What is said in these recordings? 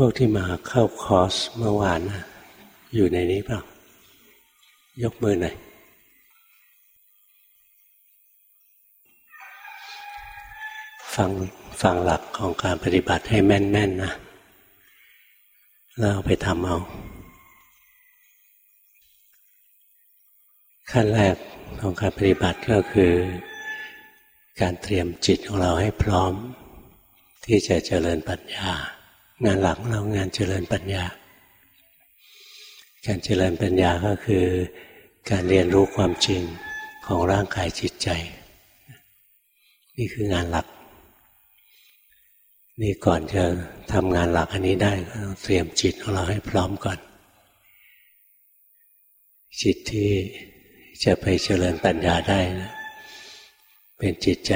พวกที่มาเข้าคอร์สเมื่อวานนะอยู่ในนี้เปล่ายกมือหน่อยฟังฟังหลักของการปฏิบัติให้แม่นๆนนะแล้วเอาไปทำเอา ขั้นแรกของการปฏิบัติก็คือ การเตรียมจิตของเราให้พร้อม ที่จะเจริญปัญญา งานหลักเรางานเจริญปัญญา การเจริญปัญญาก็คือการเรียนรู้ความจริงของร่างกายจิตใจ นี่คืองานหลัก นี่ก่อนจะทำงานหลักอันนี้ได้ก็ต้องเตรียมจิตของเราให้พร้อมก่อน จิตที่จะไปเจริญปัญญาได้นะเป็นจิตใจ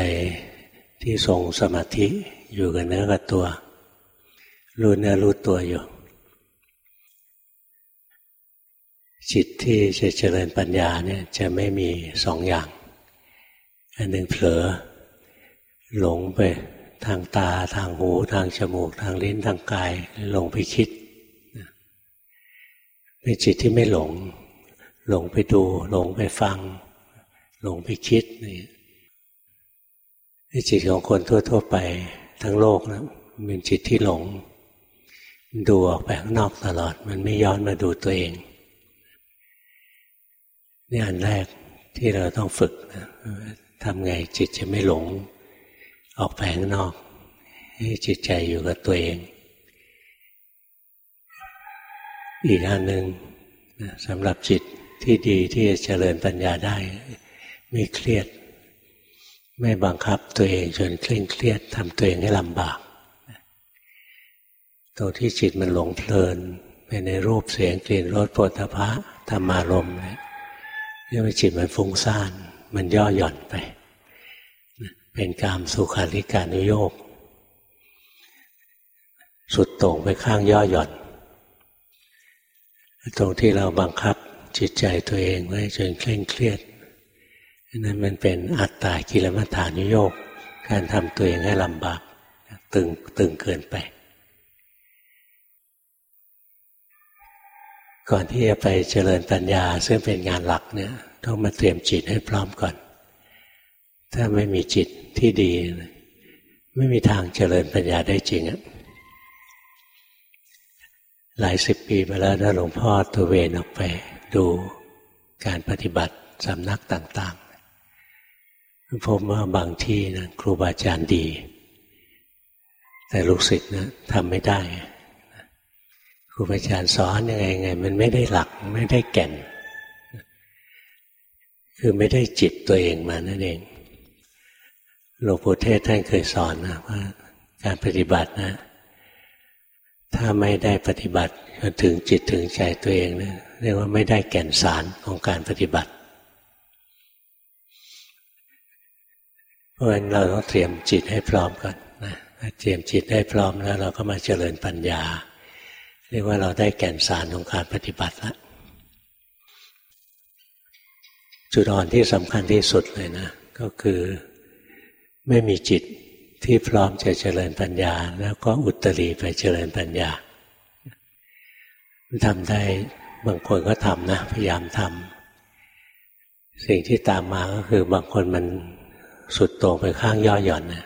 ที่ทรงสมาธิอยู่กับเนื้อกับตัว รู้เนื้อรู้ตัวอยู่จิตที่จะเจริญปัญญาเนี่ยจะไม่มีสองอย่าง อันหนึ่งเผลอ หลงไปทางตาทางหู ทางจมูก ทางลิ้นทางกายหลงไปคิดเป็นจิตที่ไม่หลง หลงไปดู หลงไปฟัง หลงไปคิดนี่จิตของคนทั่ว ๆ ไปทั้งโลกนะเป็นจิตที่หลง ดูออกไปข้างนอกตลอด มันไม่ย้อนมาดูตัวเองนี่อันแรกที่เราต้องฝึกนะทำไงจิตจะไม่หลง ออกไปข้างนอกให้จิตใจอยู่กับตัวเอง อีกอันหนึ่งสำหรับจิตที่ดีที่จะเจริญปัญญาได้ ไม่เครียด ไม่บังคับตัวเองจนเคร่งเครียดทำตัวเองให้ลำบาก ตรงที่จิตมันหลงเพลินไปในรูปเสียงกลิ่นรสโผฏฐะธรรมารมณ์เนี่ยเรียกว่าจิตมันฟุ้งซ่าน มันย่อหย่อนไป เป็นกามสุขาริการุโยกสุดโต่งไปข้างย่อหย่อน ตรงที่เราบังคับจิตใจตัวเองไว้จนเคร่งเครียดนั่นมันเป็นอัตตากิลมัฐานุโยกการทำตัวเองให้ลำบากตึงตึงเกินไป ก่อนที่จะไปเจริญปัญญา ซึ่งเป็นงานหลักเนี่ยต้องมาเตรียมจิตให้พร้อมก่อน ถ้าไม่มีจิตที่ดี ไม่มีทางเจริญปัญญาได้จริงอะหลายสิบปีมาแล้วนะหลวงพ่อตัวเวนออกไป ดูการปฏิบัติสำนักต่างๆพบว่าบางที่นะครูบาอาจารย์ดี แต่ลูกศิษย์นะทำไม่ได้ รูบาอาจารย์สอนยังไงไง มันไม่ได้หลักไม่ได้แก่น คือไม่ได้จิตตัวเองมานั่นเองหลวงปู่เทศท่านเคยสอนนะว่า การปฏิบัตินะ ถ้าไม่ได้ปฏิบัติจนถึงจิตถึงใจตัวเองนะเรียกว่าไม่ได้แก่นสารของการปฏิบัติ เพราะฉะนั้นเราต้องเตรียมจิตให้พร้อมก่อนนะเตรียมจิตให้พร้อมแล้ว เราก็มาเจริญปัญญา เรียกว่าเราได้แก่นสารของการปฏิบัติแล้วจุดอ่อนที่สำคัญที่สุดเลยนะ ก็คือไม่มีจิตที่พร้อมจะเจริญปัญญา แล้วก็อุตรีไปเจริญปัญญาทำได้บางคนก็ทำนะ พยายามทำสิ่งที่ตามมาก็คือบางคนมันสุดโต่งไปข้างย่อหย่อนนะ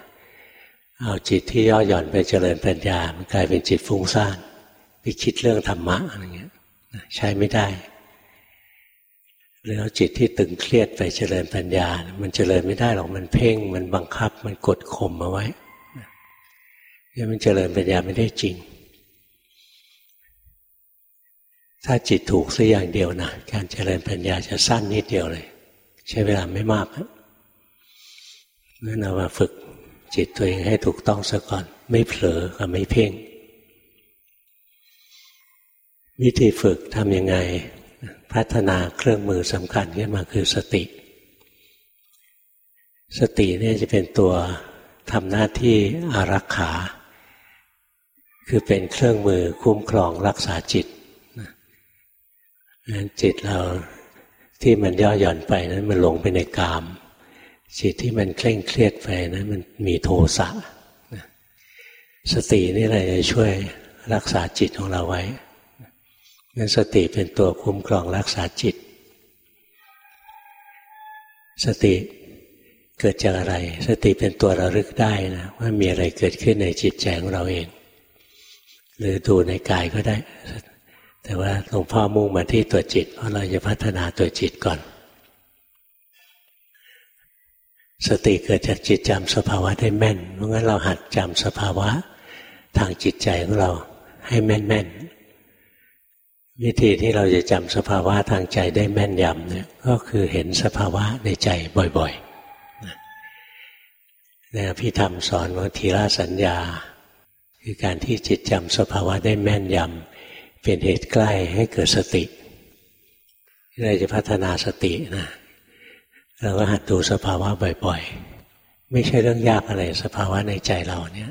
เอาจิตที่ย่อหย่อนไปเจริญปัญญา มันกลายเป็นจิตฟุ้งซ่าน ไปคิดเรื่องธรรมะอะไรเงี้ยใช้ไม่ได้หรือเอาจิตที่ตึงเครียดไปเจริญปัญญา มันเจริญไม่ได้หรอกมันเพ่ง มันบังคับ มันกดข่มเอาไว้ยังมันเจริญปัญญาไม่ได้จริง ถ้าจิตถูกสักอย่างเดียวนะการเจริญปัญญาจะสั้นนิดเดียวเลย ใช้เวลาไม่มากนะเมื่อเรามาฝึกจิตตัวเองให้ถูกต้องซะก่อน ไม่เผลอกับไม่เพ่ง วิธีฝึกทำยังไง พัฒนาเครื่องมือสำคัญขึ้นมาคือสติ สติเนี่ยจะเป็นตัวทำหน้าที่อารักขา คือเป็นเครื่องมือคุ้มครองรักษาจิตจิตเราที่มันย่อหย่อนไปนั้นมันหลงไปในกาม จิตที่มันเคร่งเครียดไปนั้นมันมีโทสะสตินี่แหละจะช่วยรักษาจิตของเราไว้ นั้นสติเป็นตัวคุ้มครองรักษาจิต สติเกิดจากอะไร สติเป็นตัวระลึกได้นะว่ามีอะไรเกิดขึ้นในจิตใจของเราเอง หรือดูในกายก็ได้ แต่ว่าหลวงพ่อมุ่งมาที่ตัวจิต เพราะเราจะพัฒนาตัวจิตก่อน สติเกิดจากจิตจำสภาวะได้แม่น เพราะงั้นเราหัดจำสภาวะทางจิตใจของเราให้แม่นๆ วิธีที่เราจะจำสภาวะทางใจได้แม่นยำเนี่ยก็คือเห็นสภาวะในใจบ่อยๆในพิธรรมสอนว่าทีละสัญญา คือการที่จิตจำสภาวะได้แม่นยำเป็นเหตุใกล้ให้เกิดสติเราจะพัฒนาสตินะเราก็หัดดูสภาวะบ่อย ๆ ไม่ใช่เรื่องยากอะไรสภาวะในใจเราเนี่ย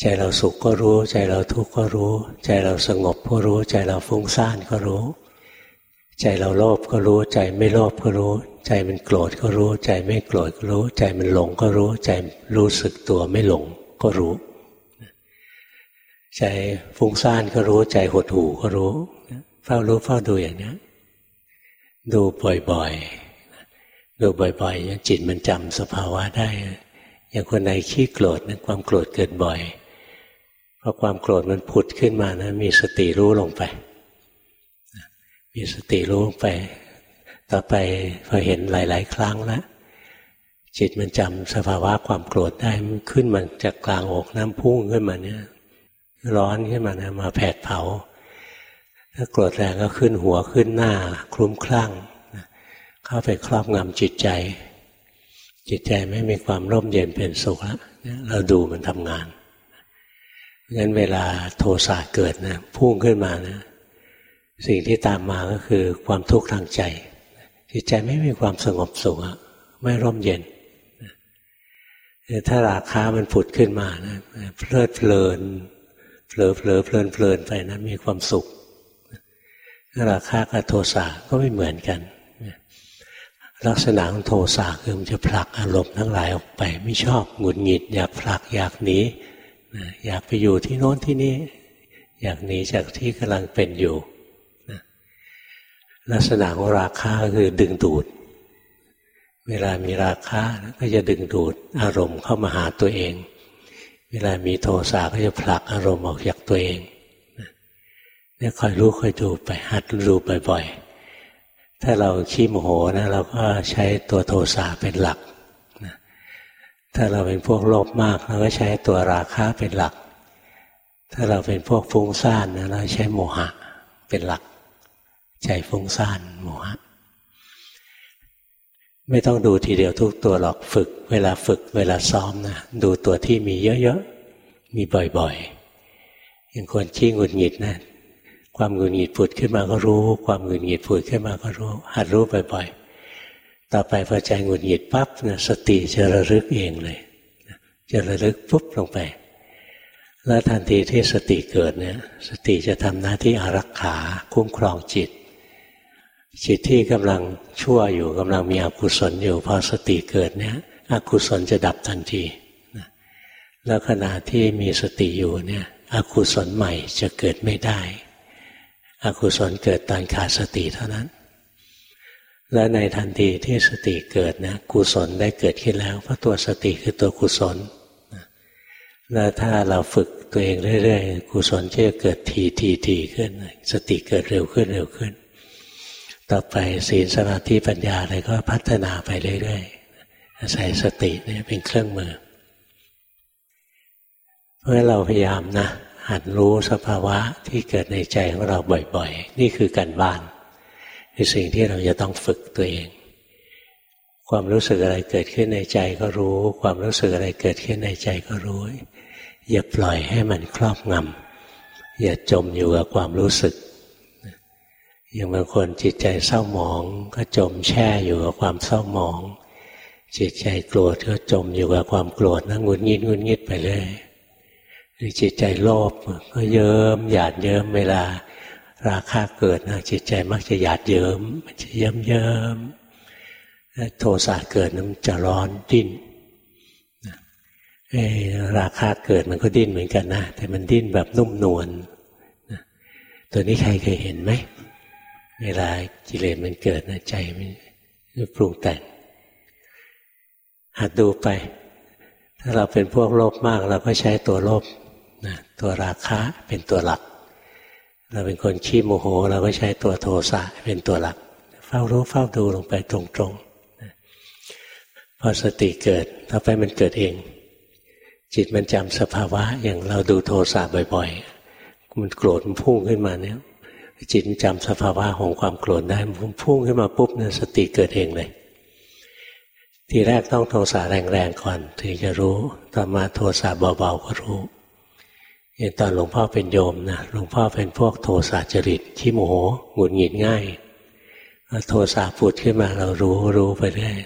ใจเราสุขก็รู้ ใจเราทุกข์ก็รู้ ใจเราสงบก็รู้ ใจเราฟุ้งซ่านก็รู้ ใจเราโลภก็รู้ ใจไม่โลภก็รู้ ใจมันโกรธก็รู้ ใจไม่โกรธก็รู้ ใจมันหลงก็รู้ ใจรู้สึกตัวไม่หลงก็รู้ ใจฟุ้งซ่านก็รู้ ใจหดหู่ก็รู้เฝ้ารู้เฝ้าดูอย่างนี้ดูบ่อยๆดูบ่อยๆจิตมันจำสภาวะได้อย่างคนไหนขี้โกรธนะความโกรธเกิดบ่อย อความโกรธมันผุดขึ้นมานะมีสติรู้ลงไป มีสติรู้ลงไป ต่อไปพอเห็นหลาย ๆ ครั้งแล้วจิตมันจำสภาวะความโกรธได้มันขึ้นมาจากกลางอกน้ำพุ่งขึ้นมาเนี่ย ร้อนขึ้นมานะมาแผดเผา ถ้าโกรธแรงก็ขึ้นหัวขึ้นหน้า คลุ้มคลั่งเข้าไปครอบงำจิตใจ จิตใจไม่มีความร่มเย็นเป็นสุขแล้วเราดูมันทำงาน งั้นเวลาโทสะเกิดนะพุ่งขึ้นมานะสิ่งที่ตามมาก็คือความทุกข์ทางใจ จิตใจไม่มีความสงบสุขไม่ร่มเย็นถ้าราคามันผุดขึ้นมานะเพลิดเพลินเผลอเผลอเพลินเพลินไปนะมีความสุขราคากับโทสะก็ไม่เหมือนกันลักษณะของโทสะคือมันจะผลักอารมณ์ทั้งหลายออกไป ไม่ชอบหงุดหงิด อยากผลักอยากหนี อยากไปอยู่ที่โน้นที่นี่ อยากหนีจากที่กำลังเป็นอยู่ลักษณะของราคาคือดึงดูด เวลามีราคาก็จะดึงดูดอารมณ์เข้ามาหาตัวเอง เวลามีโทสะก็จะผลักอารมณ์ออกจากตัวเองเนี่ยคอยรู้คอยดูไปหัดดูบ่อยๆถ้าเราขี้โมโหนะเราก็ใช้ตัวโทสะเป็นหลัก ถ้าเราเป็นพวกโลภมากเราก็ใช้ตัวราคะเป็นหลัก ถ้าเราเป็นพวกฟุ้งซ่านนะเราใช้โมหะเป็นหลัก ใจฟุ้งซ่านโมหะ ไม่ต้องดูทีเดียวทุกตัวหรอกฝึก เวลาฝึกเวลาซ้อมนะดูตัวที่มีเยอะๆมีบ่อยๆอย่างคนขี้หงุดหงิดนะ ความหงุดหงิดผุดขึ้นมาก็รู้ ความหงุดหงิดผุดขึ้นมาก็รู้ หัดรู้บ่อย ๆ ต่อไปพอใจหงุดหงิดปั๊บนะสติจะระลึกเองเลยจะระลึกปุ๊บลงไป แล้วทันทีที่สติเกิดเนี่ย สติจะทำหน้าที่อารักขาคุ้มครองจิต จิตที่กำลังชั่วอยู่กำลังมีอกุศลอยู่พอสติเกิดเนี่ยอกุศลจะดับทันทีแล้วขณะที่มีสติอยู่เนี่ยอกุศลใหม่จะเกิดไม่ได้ อกุศลเกิดตอนขาดสติเท่านั้น และในทันทีที่สติเกิดนะกุศลได้เกิดขึ้นแล้ว เพราะตัวสติคือตัวกุศลแล้วถ้าเราฝึกตัวเองเรื่อยๆกุศลจะเกิดทีทีทีขึ้น สติเกิดเร็วขึ้นเร็วขึ้น ต่อไปศีลสมาธิปัญญาอะไรก็พัฒนาไปเรื่อยๆอาศัยสตินี่เป็นเครื่องมือ เพราะเราพยายามนะหัดรู้สภาวะที่เกิดในใจของเราบ่อย ๆ นี่คือการบ้าน คือสิ่งที่เราจะต้องฝึกตัวเอง ความรู้สึกอะไรเกิดขึ้นในใจก็รู้ ความรู้สึกอะไรเกิดขึ้นในใจก็รู้ อย่าปล่อยให้มันครอบงำอย่าจมอยู่กับความรู้สึกอย่างบางคนจิตใจเศร้าหมองก็จมแช่อยู่กับความเศร้าหมอง จิตใจโกรธก็จมอยู่กับความโกรธนะงุนงิดงุนงิดไปเลยหรือจิตใจโลภก็เยิ้มหยาดเยิ้มเวลา ราคาเกิดนะจิตใจมักจะหยาดเยิ้มมันจะเยิ้มเยิ้มโทสะเกิดนะมันจะร้อนดิ้นราคาเกิดมันก็ดิ้นเหมือนกันนะ แต่มันดิ้นแบบนุ่มนวลตัวนี้ใครเคยเห็นไหมเวลากิเลสมันเกิดนะใจมันปรุงแต่งหัดดูไป ถ้าเราเป็นพวกโลภมาก เราก็ใช้ตัวโลภนะตัวราคะเป็นตัวหลัก เราเป็นคนขี้โมโห เราก็ใช้ตัวโทสะเป็นตัวหลัก เฝ้ารู้เฝ้าดูลงไปตรงๆพอสติเกิดต่อไปมันเกิดเอง จิตมันจำสภาวะอย่างเราดูโทสะบ่อย ๆ มันโกรธมันพุ่งขึ้นมาเนี่ยจิตจำสภาวะของความโกรธได้มันพุ่งขึ้นมาปุ๊บเนี่ยสติเกิดเองเลย ทีแรกต้องโทสะแรงๆก่อน ถึงจะรู้ต่อมาโทสะเบาๆก็รู้ ตอนหลวงพ่อเป็นโยมนะหลวงพ่อเป็นพวกโทสะจริตขี้โมโหหงุดหงิดง่ายโทสะปุดขึ้นมาเรารู้รู้ไปเรื่อย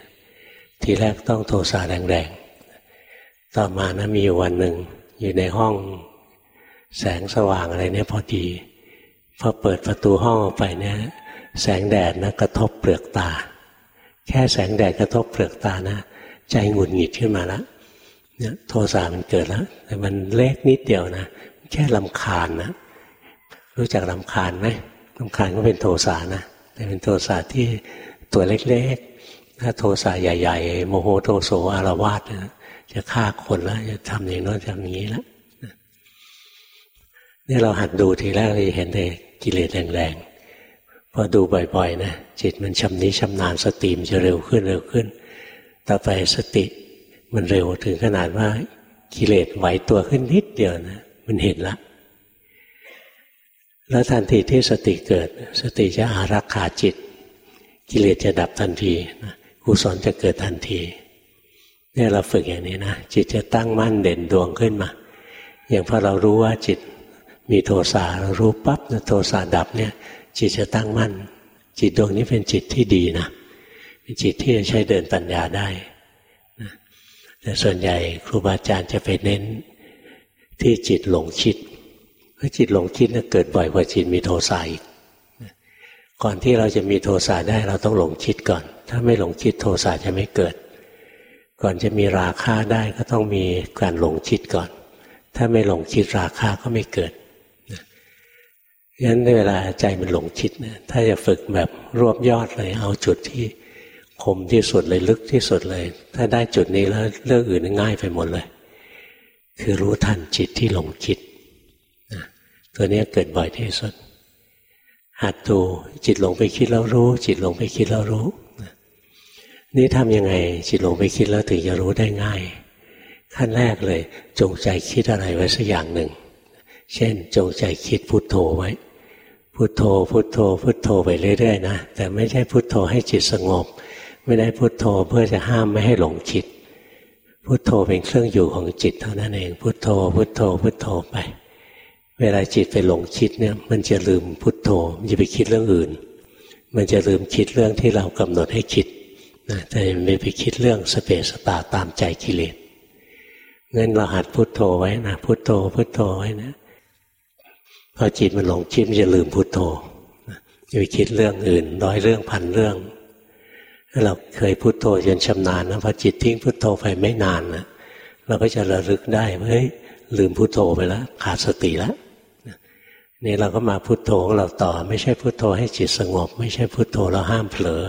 ทีแรกต้องโทสะแรงๆ ต่อมานะมีอยู่วันหนึ่ง อยู่ในห้องแสงสว่างอะไรเนี่ยพอดีพอเปิดประตูห้องออกไปเนี่ย แสงแดดนะกระทบเปลือกตา แค่แสงแดดกระทบเปลือกตานะ ใจหงุดหงิดขึ้นมาแล้ว เนี่ยโทสะมันเกิดแล้วแต่มันเล็กนิดเดียวนะแค่ลำคาญนะรู้จักลำคาญไหมลำคาญก็เป็นโทสะนะแต่เป็นโทสะที่ตัวเล็กๆถ้าโทสะใหญ่ ๆ โมโหโทโสอารวาสนะจะฆ่าคนแล้วจะทำอย่างโน้นทำอย่างนี้แล้วนี่เราหัดดูทีแรกเราจะเห็นเลยกิเลสแรงๆพอดูบ่อยๆนะจิตมันชำนิชำนาญสติมจะเร็วขึ้นเร็วขึ้น ต่อไปสติ มันเร็วถึงขนาดว่ากิเลสไหวตัวขึ้นนิดเดียวนะ มันเห็นละ แล้วทันทีที่สติเกิด สติจะอารักขาจิต กิเลสจะดับทันทีนะกุศลจะเกิดทันทีเนี่ยเราฝึกอย่างนี้นะจิตจะตั้งมั่นเด่นดวงขึ้นมา อย่างพอเรารู้ว่าจิตมีโทสะเรารู้ปั๊บนะโทสะดับเนี่ย จิตจะตั้งมั่น จิตดวงนี้เป็นจิตที่ดีนะเป็นจิตที่จะใช้เดินปัญญาได้ แต่ส่วนใหญ่ครูบาอาจารย์จะไปเน้นที่จิตหลงคิดเพราะจิตหลงคิดนะเกิดบ่อยกว่าจิตมีโทสะอีกก่อนที่เราจะมีโทสะได้เราต้องหลงคิดก่อน ถ้าไม่หลงคิดโทสะจะไม่เกิด ก่อนจะมีราคาได้ก็ต้องมีการหลงคิดก่อน ถ้าไม่หลงคิดราคาก็ไม่เกิดงั้นเวลาใจมันหลงคิดนะถ้าจะฝึกแบบรวบยอดเลยเอาจุดที่ คมที่สุดเลยลึกที่สุดเลย ถ้าได้จุดนี้แล้วเรื่องอื่นง่ายไปหมดเลย คือรู้ทันจิตที่หลงคิดนะตัวนี้เกิดบ่อยที่สุด หัดดูจิตหลงไปคิดแล้วรู้ จิตหลงไปคิดแล้วรู้นะนี่ทำยังไง จิตหลงไปคิดแล้วถึงจะรู้ได้ง่าย ขั้นแรกเลย จงใจคิดอะไรไว้สักอย่างหนึ่ง เช่น จงใจคิดพุโทโธไว้พุทโธ พุทโธ พุทโธไปเรื่อยๆนะแต่ไม่ใช่พุทโธให้จิตสงบ ไม่ได้พุทโธเพื่อจะห้ามไม่ให้หลงคิดพุทโธเป็นเครื่องอยู่ของจิตเท่านั้นเอง พุทโธ พุทโธ พุทโธไป เวลาจิตไปหลงคิดเนี่ย มันจะลืมพุทโธ มันจะไปคิดเรื่องอื่น มันจะลืมคิดเรื่องที่เรากำหนดให้คิดนะแต่ไม่ไปคิดเรื่องสเปสตาตามใจกิเลสเงินเราหัดพุทโธไว้นะพุทโธ พุทโธไว้นะพอจิตมันหลงคิดมันจะลืมพุโทโธจะไปคิดเรื่องอื่นร้อยเรื่องพันเรื่อง เราเคยพุโทโธจนชำนาญนะพอจิตทิ้งพุโทโธไปไม่นานนะเราก็จะระลึกได้เฮ้ยลืมพุโทโธไปแล้วขาดสติแล้วนี่เราก็มาพุโทโธของเราต่อ ไม่ใช่พุโทโธให้จิตสงบ ไม่ใช่พุโทโธเราห้ามเผลอ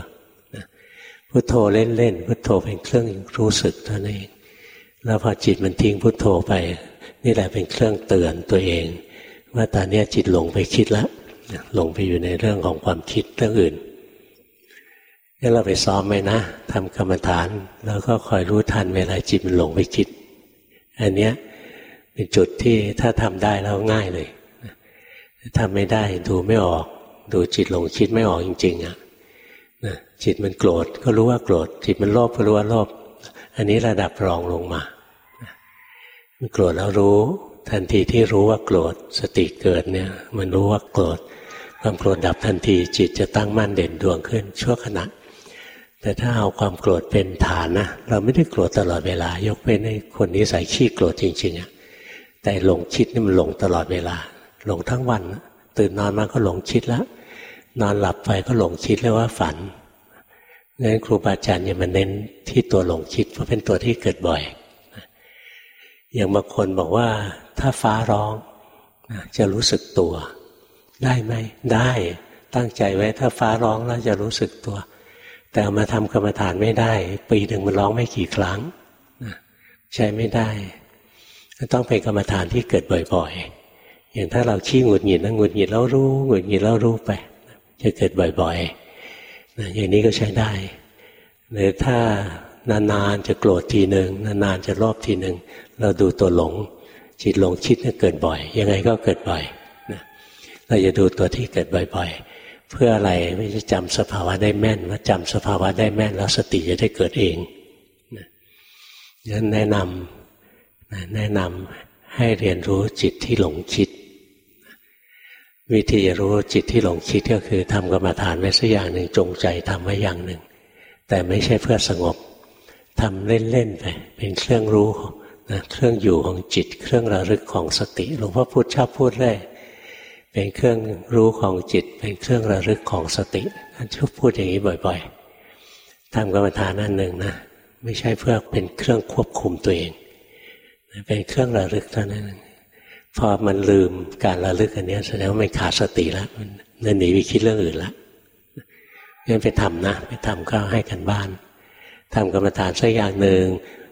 พุโทโธเล่นๆพุโทโธเป็นเครื่องรู้สึกเท่านั้นเองแล้วพอจิตมันทิ้งพุโทโธไป นี่แหละเป็นเครื่องเตือนตัวเอง ว่าตอนนี้จิตหลงไปคิดแล้วหลงไปอยู่ในเรื่องของความคิดเรื่องอื่น นี่เราไปซ้อมไหมนะทำกรรมฐาน แล้วก็คอยรู้ทันเวลาจิตมันหลงไปคิด อันเนี้ยเป็นจุดที่ถ้าทำได้แล้วง่ายเลยทำไม่ได้ดูไม่ออก ดูจิตหลงคิดไม่ออกจริง ๆอะจิตมันโกรธก็รู้ว่าโกรธ จิตมันโลภก็รู้ว่าโลภอันนี้ระดับรองลงมามันโกรธแล้วรู้ ทันทีที่รู้ว่าโกรธสติเกิดเนี่ย มันรู้ว่าโกรธความโกรธดับทันทีจิตจะตั้งมั่นเด่นดวงขึ้นชั่วขณะ แต่ถ้าเอาความโกรธเป็นฐานนะเราไม่ได้โกรธตลอดเวลา ยกเว้นให้คนนี้ใส่ขี้โกรธจริงๆอะแต่หลงคิดนี่มันหลงตลอดเวลา หลงทั้งวัน ตื่นนอนมาก็หลงคิดแล้วนอนหลับไปก็หลงคิดแล้วว่าฝันงั้นครูบาอาจารย์อย่ามาเน้นที่ตัวหลงคิดเพราะเป็นตัวที่เกิดบ่อยอย่างบางคนบอกว่า ถ้าฟ้าร้องจะรู้สึกตัว ได้ไหมได้ ตั้งใจไว้ถ้าฟ้าร้องแล้วจะรู้สึกตัว แต่เอามาทำกรรมฐานไม่ได้ ปีหนึ่งมันร้องไม่กี่ครั้งใช้ไม่ได้ ต้องเป็นกรรมฐานที่เกิดบ่อยๆ อย่างถ้าเราขี้หงุดหงิดนะหงุดหงิดแล้วรู้หงุดหงิดแล้วรู้ไปจะเกิดบ่อยๆนะอย่างนี้ก็ใช้ได้หรือถ้านานๆจะโกรธทีหนึ่งนานๆจะรอบทีหนึ่งเราดูตัวหลง จิตหลงคิดนี่เกิดบ่อย ยังไงก็เกิดบ่อยนะเราจะดูตัวที่เกิดบ่อยๆ เพื่ออะไรไม่ใช่จำสภาวะได้แม่นว่าจำสภาวะได้แม่นแล้วสติจะได้เกิดเองนะนั้นแนะนำแนะนำให้เรียนรู้จิตที่หลงคิด วิธีจะรู้จิตที่หลงคิดก็คือทำกรรมฐานไว้สักอย่างหนึ่งจงใจทำไว้อย่างหนึ่ง แต่ไม่ใช่เพื่อสงบทำเล่นๆไปเป็นเครื่องรู้นะเครื่องอยู่ของจิต เครื่องระลึกของสติหลวงพ่อพูดชอบพูดเลย เป็นเครื่องรู้ของจิต เป็นเครื่องระลึกของสติท่านชอบพูดอย่างนี้บ่อยๆทำกรรมฐานนั่นหนึ่งนะไม่ใช่เพื่อเป็นเครื่องควบคุมตัวเอง เป็นเครื่องระลึกเท่านั้นพอมันลืมการระลึกอันนี้แสดงว่ามันขาดสติแล้วมันหนีไปคิดเรื่องอื่นแล้วงั้นไปทำนะไปทำก็ให้กันบ้านทำกรรมฐานสักอย่างหนึ่ง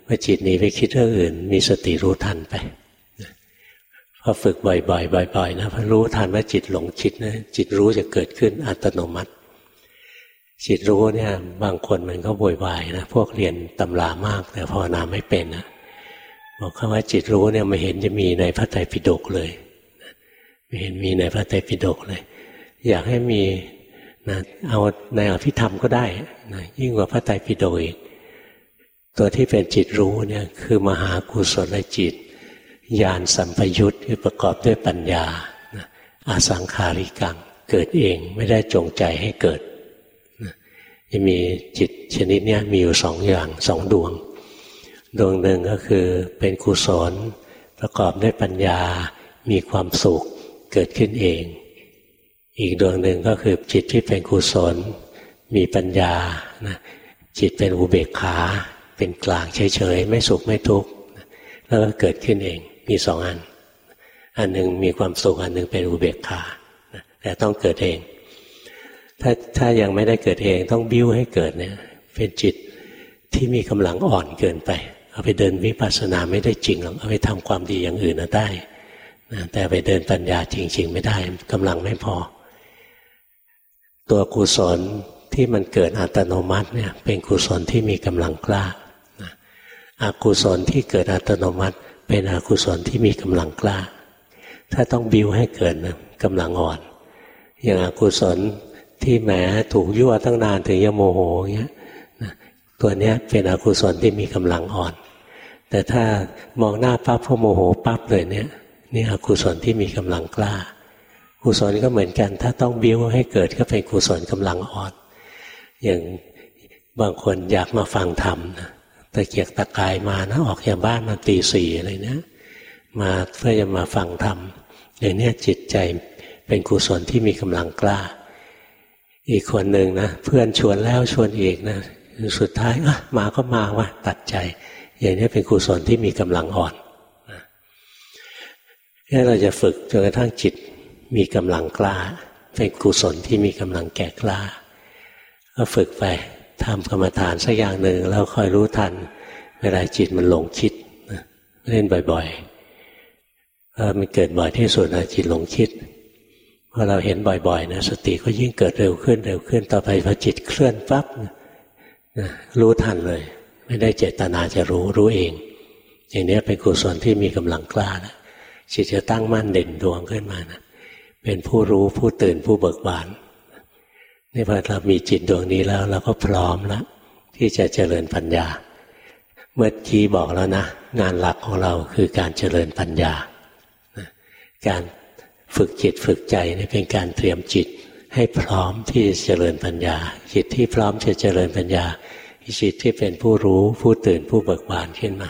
ว่าจิตหนีไปคิดเรื่องอื่น มีสติรู้ทันไป พอฝึกบ่อยๆบ่อยๆนะพอรู้ทันว่าจิตหลงคิดนะจิตรู้จะเกิดขึ้นอัตโนมัติ จิตรู้เนี่ย บางคนมันก็โวยวายนะพวกเรียนตำรามาก แต่ภาวนาไม่เป็นนะบอกเขาว่าจิตรู้เนี่ยไม่เห็นจะมีในพระไตรปิฎกเลยไม่เห็นมีในพระไตรปิฎกเลย อยากให้มีนะเอาในอภิธรรมก็ได้นะยิ่งกว่าพระไตรปิฎกอีกตัวที่เป็นจิตรู้เนี่ยคือมหากุศลจิต ญาณสัมปยุตที่ประกอบด้วยปัญญาอาสังขาริกัง เกิดเองไม่ได้จงใจให้เกิดจะมีจิตชนิดนี้มีอยู่สองอย่างสองดวง ดวงหนึ่งก็คือเป็นกุศล ประกอบด้วยปัญญามีความสุขเกิดขึ้นเอง อีกดวงหนึ่งก็คือจิตที่เป็นกุศล มีปัญญานะจิตเป็นอุเบกขา เป็นกลางเฉยๆ ไม่สุขไม่ทุกข์แล้วก็เกิดขึ้นเอง มีสองอัน อันหนึ่งมีความสุขอันหนึ่งเป็นอุเบกขาแต่ต้องเกิดเอง ถ้าถ้ายังไม่ได้เกิดเองต้องบิ้วให้เกิดเนี่ย เป็นจิตที่มีกำลังอ่อนเกินไป เอาไปเดินวิปัสสนาไม่ได้จริงหรอกเอาไปทำความดีอย่างอื่นนะได้นะแต่ไปเดินปัญญาจริง ๆ ไม่ได้กำลังไม่พอ ตัวกุศลที่มันเกิดอัตโนมัติเนี่ย เป็นกุศลที่มีกำลังกล้าอากุศลที่เกิดอัตโนมัติ เป็นอกุศลที่มีกำลังกล้า ถ้าต้องบิวให้เกิดนะกำลังอ่อน อย่างอากุศลที่แหมถูกยั่วตั้งนานถึงจะโมโหเงี้ยตัวเนี้ยเป็นอกุศลที่มีกำลังอ่อน แต่ถ้ามองหน้าปั๊บพอโมโหปั๊บเลยเนี่ยนี่อกุศลที่มีกำลังกล้า กุศลก็เหมือนกัน ถ้าต้องบิ้วให้เกิดก็เป็นกุศลกำลังอ่อน อย่างบางคนอยากมาฟังธรรมนะ ตะเกียกตะกายมานะออกจากบ้านมาตีสี่อะไรเนะมาเพื่อจะมาฟังธรรมอย่างนี้จิตใจเป็นกุศลที่มีกำลังกล้า อีกคนหนึ่งนะเพื่อนชวนแล้วชวนอีกนะสุดท้ายอะมาก็มาวะตัดใจ อย่างนี้เป็นกุศลที่มีกำลังอ่อนนี่เราจะฝึกจนกระทั่งจิตมีกำลังกล้า เป็นกุศลที่มีกำลังแก่กล้า ก็ฝึกไป ทำกรรมฐานสักอย่างหนึ่งแล้วคอยรู้ทัน เวลาจิตมันหลงคิดเล่นบ่อยๆมันเกิดบ่อยที่สุดนะจิตหลงคิดพอเราเห็นบ่อยๆนะสติก็ยิ่งเกิดเร็วขึ้นเร็วขึ้นต่อไปพอจิตเคลื่อนปั๊บรู้ทันเลย ไม่ได้เจตนาจะรู้รู้เอง อย่างนี้เป็นกุศลที่มีกำลังกล้านะจิตจะตั้งมั่นเด่นดวงขึ้นมานะเป็นผู้รู้ผู้ตื่นผู้เบิกบาน นี่พอเรามีจิตดวงนี้แล้ว เราก็พร้อมแล้วที่จะเจริญปัญญา เมื่อกี้บอกแล้วนะ งานหลักของเราคือการเจริญปัญญา การฝึกจิตฝึกใจนี่เป็นการเตรียมจิตให้พร้อมที่จะเจริญปัญญา จิตที่พร้อมจะเจริญปัญญาจิตที่เป็นผู้รู้ผู้ตื่นผู้เบิกบานขึ้นมา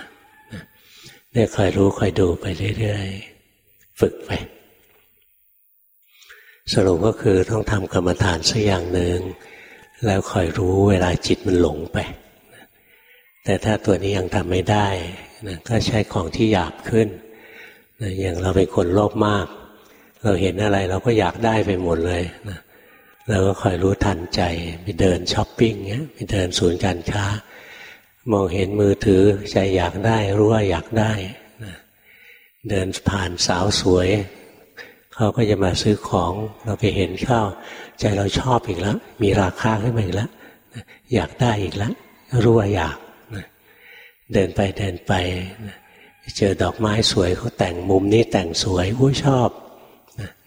เนี่ยคอยรู้คอยดูไปเรื่อยๆ ฝึกไป สรุปก็คือต้องทำกรรมฐานสักอย่างหนึ่งแล้วคอยรู้เวลาจิตมันหลงไป แต่ถ้าตัวนี้ยังทำไม่ได้นะก็ใช้ของที่หยาบขึ้นนะอย่างเราเป็นคนโลภมาก เราเห็นอะไรเราก็อยากได้ไปหมดเลยนะเราก็คอยรู้ทันใจไปเดินช้อปปิ้งเงี้ยไปเดินศูนย์การค้ามองเห็นมือถือใจอยากได้รู้ว่าอยากได้นะเดินผ่านสาวสวย เขาก็จะมาซื้อของเราไปเห็นเข้า ใจเราชอบอีกแล้ว มีราคาขึ้นมาอีกแล้วอยากได้อีกแล้วรู้ว่าอยากเดินไปเดินไปเจอดอกไม้สวยเขาแต่งมุมนี้แต่งสวยอุ้ยชอบ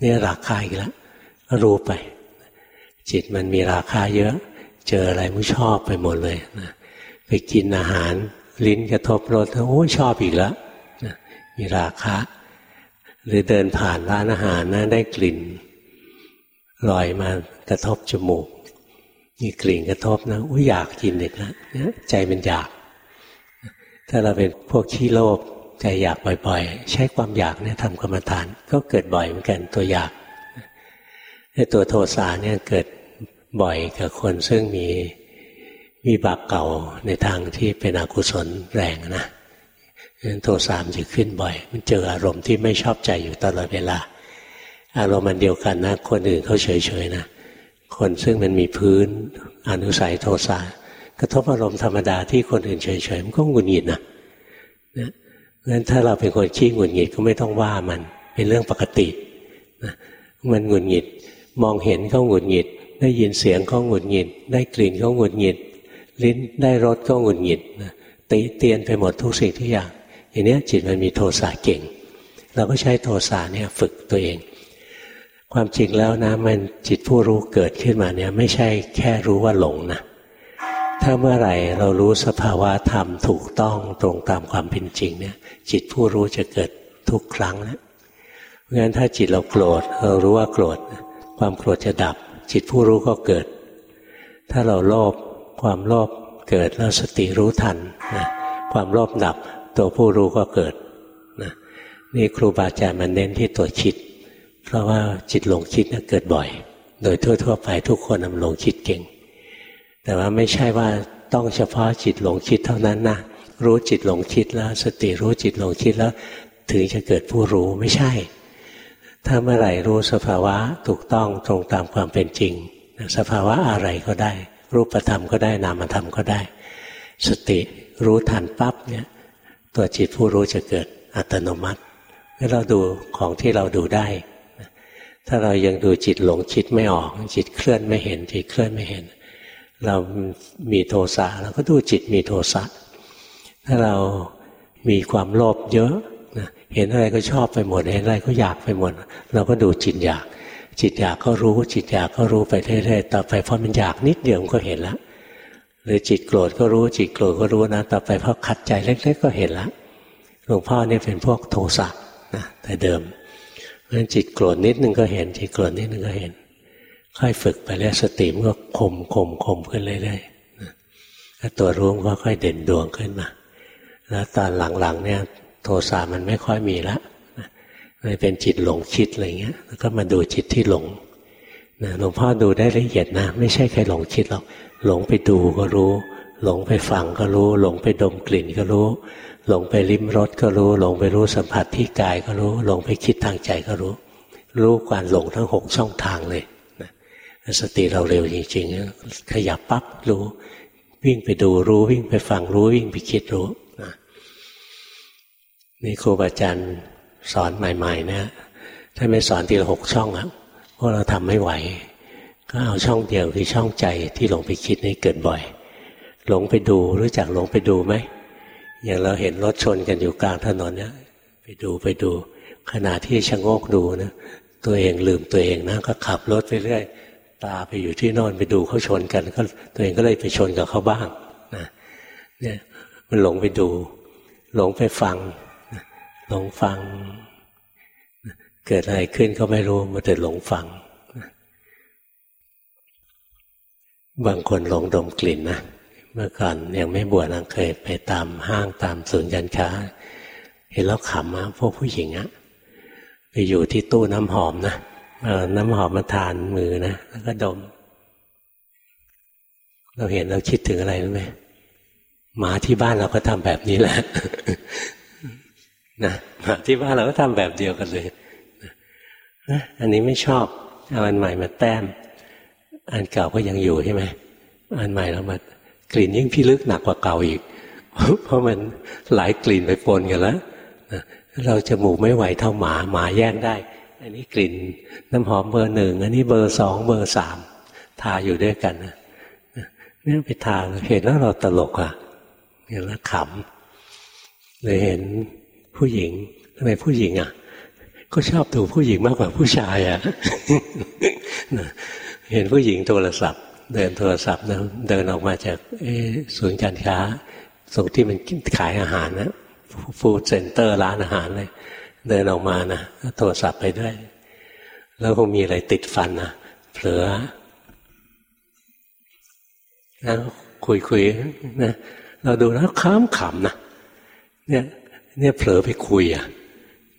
นี่ราคาอีกแล้วรู้ไป จิตมันมีราคาเยอะ เจออะไรมันชอบไปหมดเลยนะไปกินอาหารลิ้นกระทบรสโอ้ชอบอีกแล้วมีราคา หรือเดินผ่านร้านอาหารนะได้กลิ่นลอยมากระทบจมูกมีกลิ่นกระทบนะอุ้ยอยากกินเด็กนะใจมันอยาก ถ้าเราเป็นพวกขี้โลภใจอยากบ่อยๆ ใช้ความอยากเนี่ยทำกรรมฐาน ก็เกิดบ่อยเหมือนกันตัวอยากไอ้ตัวโทสะเนี่ยเกิดบ่อยกับคนซึ่งมีมีบาปเก่าในทางที่เป็นอกุศลแรงนะ นั้นโทสะมันจะขึ้นบ่อย มันเจออารมณ์ที่ไม่ชอบใจอยู่ตลอดเวลา อารมณ์มันเดียวกันนะ คนอื่นเขาเฉยๆนะ คนซึ่งมันมีพื้นอนุสัยโทสะกระทบอารมณ์ธรรมดาที่คนอื่นเฉยๆมันก็หงุดหงิดนะนะเพราะฉะนั้นถ้าเราเป็นคนขี้หงุดหงิดก็ไม่ต้องว่ามัน เป็นเรื่องปกตินะมันหงุดหงิด มองเห็นก็หงุดหงิด ได้ยินเสียงก็หงุดหงิด ได้กลิ่นก็หงุดหงิด ลิ้นได้รสก็หงุดหงิดนะติเตียนไปหมดทุกสิ่งทุกอย่าง อย่างนี้จิตมันมีโทสะเก่ง เราก็ใช้โทสะเนี่ยฝึกตัวเอง ความจริงแล้วนะมันจิตผู้รู้เกิดขึ้นมาเนี่ยไม่ใช่แค่รู้ว่าหลงนะถ้าเมื่อไหร่เรารู้สภาวะธรรมถูกต้องตรงตามความเป็นจริงเนี่ยจิตผู้รู้จะเกิดทุกครั้งนะเพราะฉะนั้นถ้าจิตเราโกรธเรารู้ว่าโกรธ ความโกรธจะดับ จิตผู้รู้ก็เกิด ถ้าเราโลภความโลภเกิดแล้วสติรู้ทันนะความโลภดับ ตัวผู้รู้ก็เกิดนะนี่ครูบาอาจารย์มันเน้นที่ตัวคิดเพราะว่าจิตหลงคิดนะเกิดบ่อย โดยทั่ว ๆ ไปทุกคนนำหลงคิดเก่ง แต่ว่าไม่ใช่ว่าต้องเฉพาะจิตหลงคิดเท่านั้นนะรู้จิตหลงคิดแล้ว สติรู้จิตหลงคิดแล้ว ถึงจะเกิดผู้รู้ไม่ใช่ ถ้าเมื่อไหร่รู้สภาวะถูกต้องตรงตามความเป็นจริง สภาวะอะไรก็ได้ รูปธรรมก็ได้นามธรรมก็ได้ สติรู้ทันปั๊บเนี่ย ตัวจิตผู้รู้จะเกิดอัตโนมัติเมื่อเราดูของที่เราดูได้ ถ้าเรายังดูจิตหลงจิตไม่ออก จิตเคลื่อนไม่เห็น จิตเคลื่อนไม่เห็น เรามีโทสะเราก็ดูจิตมีโทสะถ้าเรามีความโลภเยอะนะเห็นอะไรก็ชอบไปหมด เห็นอะไรก็อยากไปหมด เราก็ดูจิตอยาก จิตอยากก็รู้ จิตอยากก็รู้ไปเรื่อยๆต่อไปพอมันอยากนิดเดียวก็เห็นแล้ว หรือจิตโกรธก็รู้จิตโกรธก็รู้นะต่อไปพอขัดใจเล็ก ๆ ก็เห็นล้วหลวงพ่อเนี่ยเป็นพวกโทสะนะแต่เดิมเพราะฉะนั้นจิตโกรธนิดนึงก็เห็น จิตโกรธนิดนึงก็เห็น ค่อยฝึกไปแล้วสติมันก็คมคมคมขึ้นเรื่อยๆตัวรู้ก็ค่อยเด่นดวงขึ้นมาแล้วตอนหลังๆเนี่ย โทสะมันไม่ค่อยมีละมันเป็นจิตหลงคิดอะไรเงี้ยแล้วก็มาดูจิตที่หลง หลวงพ่อดูได้ละเอียดนะ ไม่ใช่แค่หลงคิดหรอกหลงไปดูก็รู้ หลงไปฟังก็รู้ หลงไปดมกลิ่นก็รู้ หลงไปลิ้มรสก็รู้ หลงไปรู้สัมผัสที่กายก็รู้ หลงไปคิดทางใจก็รู้ รู้การหลงทั้งหกช่องทางเลยนะสติเราเร็วจริงๆขยับปั๊บรู้ วิ่งไปดูรู้วิ่งไปฟังรู้วิ่งไปคิดรู้นะนี่ครูบาอาจารย์สอนใหม่ๆเนี่ยถ้าไม่สอนทีละหกช่องอะ วกเราทำไม่ไหว ก็เอาช่องเดียวคือช่องใจที่หลงไปคิดนี่เกิดบ่อย หลงไปดูรู้จักหลงไปดูไหมอย่างเราเห็นรถชนกันอยู่กลางถนนเนี่ยไปดูไปดู ขณะที่ชะโงกดูนะตัวเองลืมตัวเองนะก็ขับรถไปเรื่อยตาไปอยู่ที่นอนไปดูเขาชนกันก็ตัวเองก็เลยไปชนกับเขาบ้างนะเนี่ยมันหลงไปดู หลงไปฟังหลงฟัง เกิดอะไรขึ้นก็ไม่รู้มาแต่หลงฟัง บางคนหลงดมกลิ่นนะเมื่อก่อนยังไม่บวชนังเคยไปตามห้างตามศูนย์การค้า เห็นแล้วขำอะพวกผู้หญิงอะไปอยู่ที่ตู้น้ำหอมนะเอาน้ำหอมมาทานมือนะแล้วก็ดม เราเห็นเราคิดถึงอะไรรู้ไหมหมาที่บ้านเราก็ทำแบบนี้แหละนะหมาที่บ้านเราก็ทำแบบเดียวกันเลย อันนี้ไม่ชอบเอาอันใหม่มาแต้ม อันเก่าก็ยังอยู่ใช่ไหมอันใหม่แล้วมากลิ่นยิ่งพิลึกหนักกว่าเก่าอีก เพราะมันหลายกลิ่นไปปนกันแล้วเราจมูกไม่ไหวเท่าหมาหมาแยกได้ อันนี้กลิ่นน้ำหอมเบอร์หนึ่งอันนี้เบอร์สองเบอร์สามทาอยู่ด้วยกันนะเนี่ยไปทาเห็นแล้วเราตลกอะเห็นแล้วขำเลยเห็นผู้หญิงทำไมผู้หญิงอะ ก็ชอบดูผู้หญิงมากกว่าผู้ชายอะเห็นผู้หญิงโทรศัพท์ เดินโทรศัพท์นะเดินออกมาจากศูนย์การค้าส่งที่มันขายอาหารนะฟู้ดเซ็นเตอร์ร้านอาหารเลยเดินออกมานะโทรศัพท์ไปด้วย แล้วคงมีอะไรติดฟันนะเผลอแล้วคุยคุยนะเราดูแล้วค้ามขำนะเนี่ยเนี่ยเผลอไปคุยอะ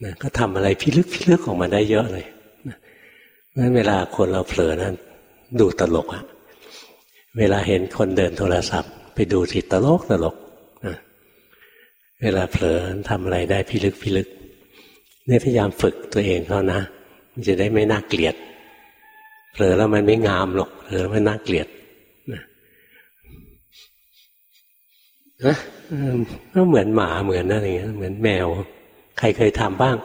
นะก็ทำอะไรพิลึกพิลึกออกมาได้เยอะเลยนะงั้นเวลาคนเราเผลอนะดูตลกอะเวลาเห็นคนเดินโทรศัพท์ ไปดูสิตลกตลกนะเวลาเผลอทำอะไรได้พิลึกพิลึกนี่พยายามฝึกตัวเองเขานะมันจะได้ไม่น่าเกลียด เผลอแล้วมันไม่งามหรอกเผลอมันน่าเกลียดนะก็เหมือนหมาเหมือนอะไรเงี้ยเหมือนแมว ใครเคยทำบ้าง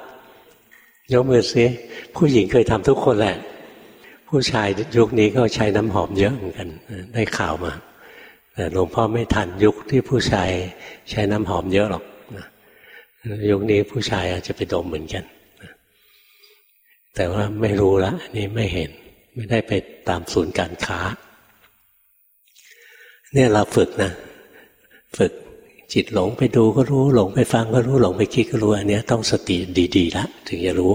ยกมือซิผู้หญิงเคยทำทุกคนแหละ ผู้ชายยุคนี้ก็ใช้น้ำหอมเยอะเหมือนกัน ได้ข่าวมาแต่หลวงพ่อไม่ทันยุคที่ผู้ชายใช้น้ำหอมเยอะหรอกยุคนี้ผู้ชายอาจจะไปดมเหมือนกัน แต่ว่าไม่รู้ละนี่ไม่เห็น ไม่ได้ไปตามศูนย์การค้า เนี่ยเราฝึกนะ ฝึก จิตหลงไปดูก็รู้หลงไปฟังก็รู้หลงไปคิดก็รู้อันนี้ต้องสติดีๆละถึงจะรู้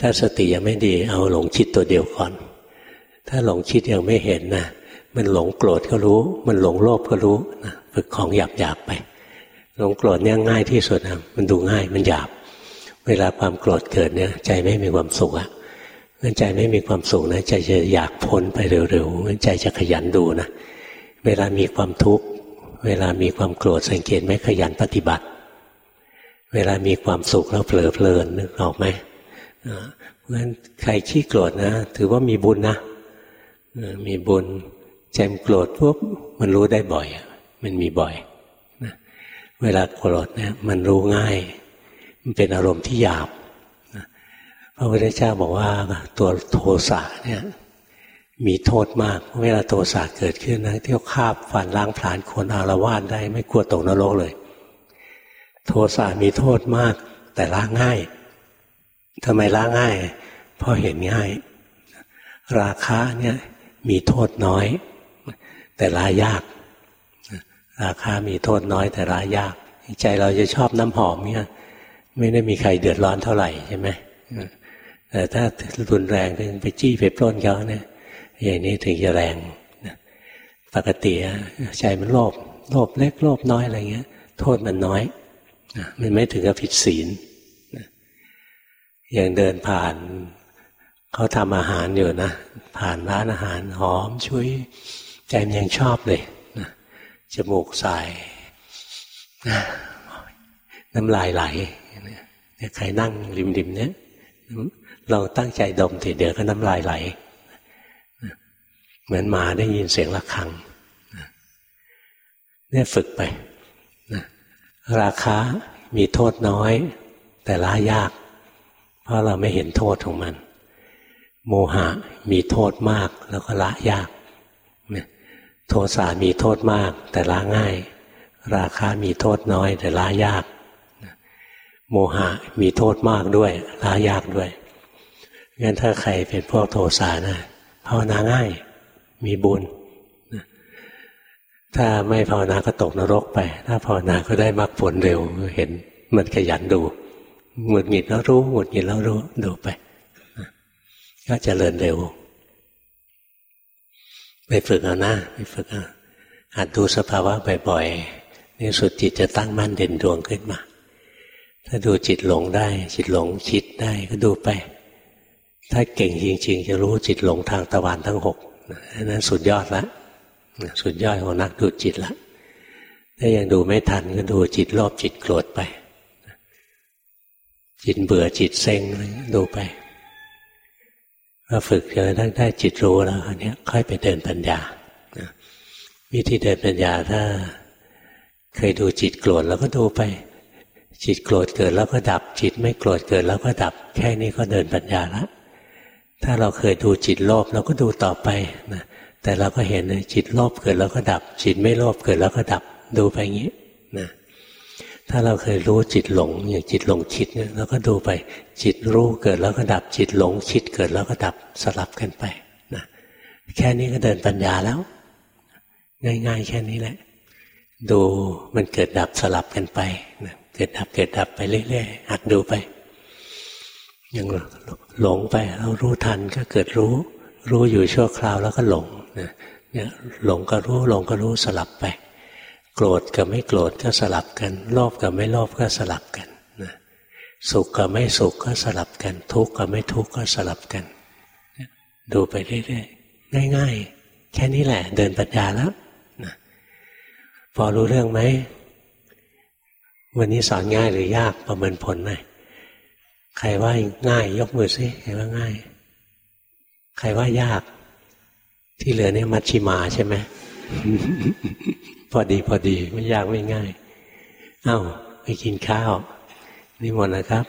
ถ้าสติยังไม่ดี เอาหลงคิดตัวเดียวก่อน ถ้าหลงคิดยังไม่เห็นนะมันหลงโกรธก็รู้ มันหลงโลภก็รู้นะฝึกของหยาบๆไป หลงโกรธเนี่ยง่ายที่สุดนะมันดูง่ายมันหยาบ เวลาความโกรธเกิดเนี่ย ใจไม่มีความสุขอะเมื่อใจไม่มีความสุขนะใจจะอยากพ้นไปเร็วๆเมื่อใจจะขยันดูนะเวลามีความทุกข์ เวลามีความโกรธสังเกตไหมขยันปฏิบัติ เวลามีความสุขแล้วเผลอเพลินนึกออกไหมเพราะฉะนั้นใครขี้โกรธนะ ถือว่ามีบุญนะมีบุญแจมโกรธปุ๊บมันรู้ได้บ่อย มันมีบ่อยเวลาโกรธเนี่ยมันรู้ง่าย มันเป็นอารมณ์ที่หยาบพระพุทธเจ้าบอกว่าตัวโทสะเนี่ย มีโทษมาก เวลาโทสะเกิดขึ้นนะเที่ยวคาบฝันล้างผลาญคนอารวาสได้ไม่กลัวตกนรกเลย โทสะมีโทษมาก แต่ละง่ายทำไมละง่าย เพราะเห็นง่าย ราคะเนี่ยมีโทษน้อย แต่ละยาก ราคามีโทษน้อย แต่ละยาก ใจเราจะชอบน้ำหอมเนี่ยไม่ได้มีใครเดือดร้อนเท่าไหร่ใช่ไหมแต่ถ้ารุนแรงไปจี้ไปปล้นเขาเนี่ย อย่างนี้ถึงจะแรงปกติใจมันโลภโลภเล็กโลภน้อยอะไรเงี้ย โทษมันน้อยมันไม่ถึงกับผิดศีลอย่างเดินผ่านเขาทำอาหารอยู่นะผ่านร้านอาหารหอมช่วยใจมันยังชอบเลยนะจมูกใสน้ำลายไหลใครนั่งริมๆเนี้ยเราตั้งใจดมทีเดียวก็น้ำลายไหล เหมือนหมาได้ยินเสียงะระฆังเนี่ยฝึกไปนะราคามีโทษน้อย แต่ละยาก เพราะเราไม่เห็นโทษของมัน โมหะมีโทษมากแล้วก็ละยากโทสะมีโทษมาก แต่ละง่าย ราคามีโทษน้อย แต่ละยาก โมหะมีโทษมากด้วยละยากด้วยงั้นถ้าใครเป็นพวกโทสะนะภาวนาง่าย มีบุญถ้าไม่ภาวนาก็ตกนรกไป ถ้าภาวนาก็ได้มรรคผลเร็วเห็นมันขยันดูหงุดหงิดแล้วรู้หงุดหงิดแล้วรู้ดูไปก็จเจริญเร็ว ไปฝึกเอานะไปฝึกเอาหัดดูสภาวะบ่อยๆนี่สุดจิตจะตั้งมั่นเด่นดวงขึ้นมา ถ้าดูจิตหลงได้ จิตหลงคิดได้ก็ดูไป ถ้าเก่งจริง ๆ จะรู้จิตหลงทางตะวันทั้งหก นั้นสุดยอดละสุดยอดของนักดูจิตละถ้ายังดูไม่ทันก็ดูจิตโลภจิตโกรธไป จิตเบื่อจิตเซ็งดูไปพอฝึกจนได้จิตรู้แล้วอันนี้ค่อยไปเดินปัญญาวิธีเดินปัญญาถ้าเคยดูจิตโกรธแล้วก็ดูไป จิตโกรธเกิดแล้วก็ดับ จิตไม่โกรธเกิดแล้วก็ดับ แค่นี้ก็เดินปัญญาแล้ว ถ้าเราเคยดูจิตโลภเราก็ดูต่อไปนะแต่เราก็เห็นนะจิตโลภเกิดแล้วก็ดับ จิตไม่โลภเกิดแล้วก็ดับดูไปอย่างนี้นะถ้าเราเคยรู้จิตหลงอย่างจิตหลงคิดเนี่ยเราก็ดูไป จิตรู้เกิดแล้วก็ดับ จิตหลงคิดเกิดแล้วก็ดับสลับกันไปนะแค่นี้ก็เดินปัญญาแล้ว ง่ายๆ แค่นี้แหละ ดูมันเกิดดับสลับกันไปนะเกิดดับเกิดดับไปเรื่อยๆหัดดูไป ยังหลงไปเรารู้ทันก็เกิดรู้ รู้อยู่ชั่วคราวแล้วก็หลงเนี่ยหลงก็รู้หลงก็รู้สลับไป โกรธกับไม่โกรธก็สลับกันโลภกับไม่โลภก็สลับกันนะสุขกับไม่สุขก็สลับกัน ทุกข์กับไม่ทุกข์ก็สลับกัน ดูไปเรื่อยๆง่าย ๆ แค่นี้แหละ เดินปัญญาแล้วนะพอรู้เรื่องไหมวันนี้สอนง่ายหรือยากประเมินผลหน่อย ใครว่าง่าย ยกมือซิใครว่าง่าย ใครว่ายาก ที่เหลือเนี่ยมัชชิมาใช่ไหมพอดีพอดีไม่ยากไม่ง่าย เอา้า ไปกินข้าว นี่หมดนะครับ